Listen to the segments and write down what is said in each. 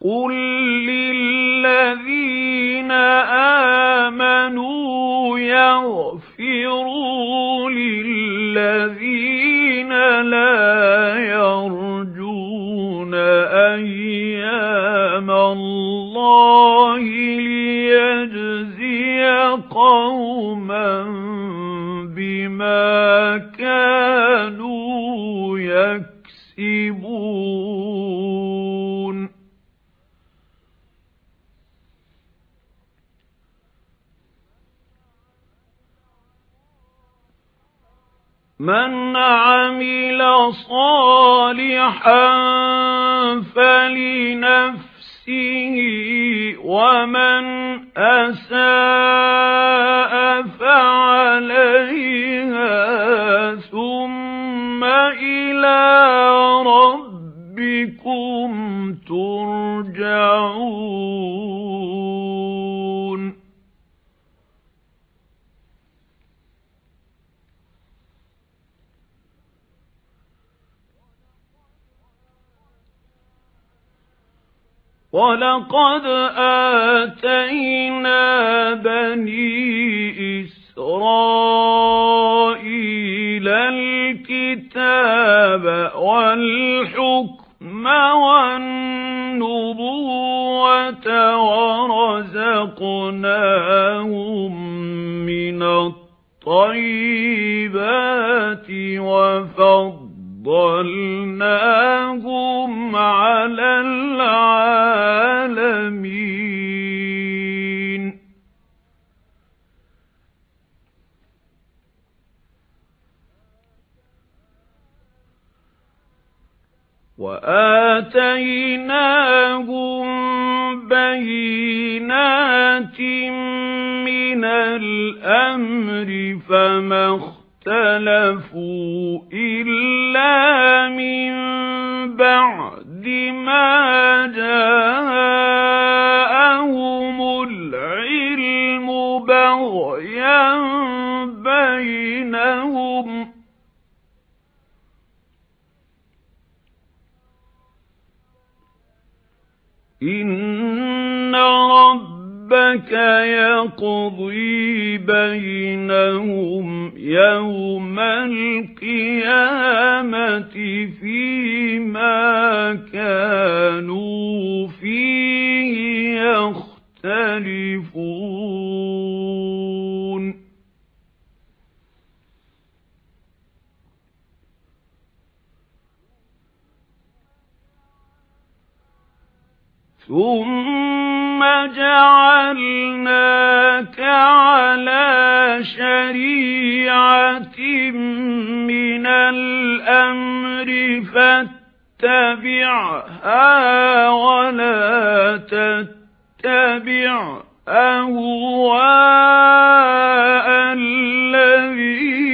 قُل لِّلَّذِينَ آمَنُوا يَغْفِرُوا لِلَّذِينَ لَا يَرْجُونَ أَيَّامَ اللَّهِ لِيَجْزِيَ قَوْمًا بِمَا كَانُوا يَكْسِبُونَ مَنْ عَمِلَ صَالِحًا فَلِنَفْسِهِ وَمَنْ أَسَاءَ فَعَلَيْهَا وَلَقَدْ آتَيْنَا بَنِي إِسْرَائِيلَ الْكِتَابَ وَالْحُكْمَ وَالنُّبُوَّةَ وَرَزَقْنَاهُم مِّنَ الطَّيِّبَاتِ وَفَضَّلْنَاهُمْ عَلَى الْعَالَمِينَ وَآتَيْنَاهُم بَيِّنَاتٍ مِنَ الْأَمْرِ فَمَا اخْتَلَفُوا إِلَّا مِن بَعْدِ مَا جَاءَهُمُ الْعِلْمُ بَغْيًا بَيْنَهُمْ. إِنَّ رَبَّكَ يَقْضِي بَيْنَهُمْ يَوْمَ الْقِيَامَةِ فِيمَا كَانُوا فِيهِ يَخْتَلِفُونَ. ثُمَّ جَعَلْنَاكَ عَلَى شَرِيعَةٍ مِنَ الْأَمْرِ فَاتَّبِعْهَا وَلَا تَتَّبِعْ أَهْوَاءَ الَّذِينَ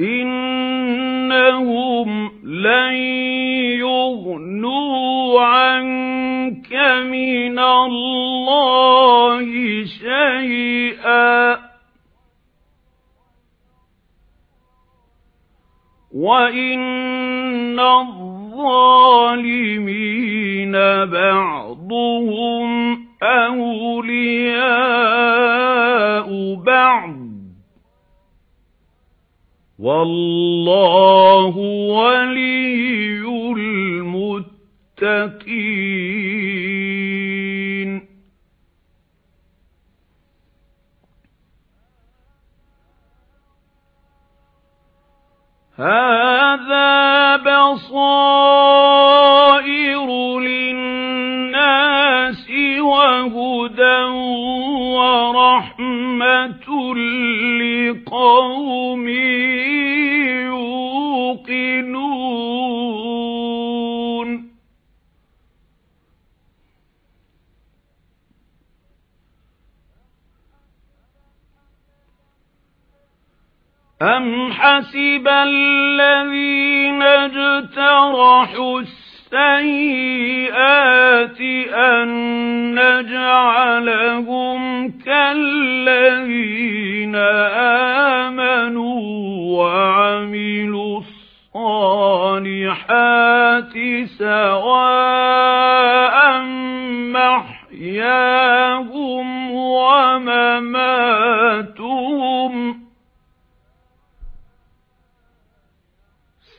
إِنَّهُمْ لَن يُغْنُوا عَنكَ مِنَ اللَّهِ شَيْئًا. وَإِنَّ الظَّالِمِينَ بَعْضُهُمْ أَوْلِيَاءُ وَاللَّهُ وَلِيُّ الْمُتَّقِينَ. هَذَا بَصَائِرُ لِلنَّاسِ وَهُدًى وَرَحْمَةٌ لِقَوْمٍ أَمْ حَسِبَ الَّذِينَ اجْتَرَحُوا السيئات أن نجعلهم كالذين آمنوا وعملوا الصالحات سواء محياهم ومماتهم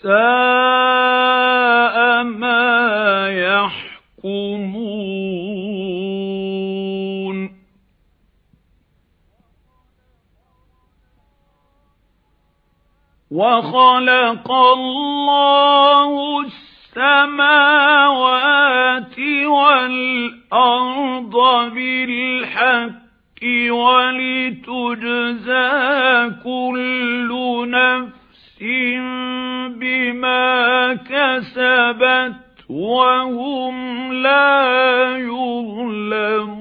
ساء ما يحكمون. وخلق الله السماوات والأرض بالحق ولتجزى كل نفس كسبت وهم لا يظلمون.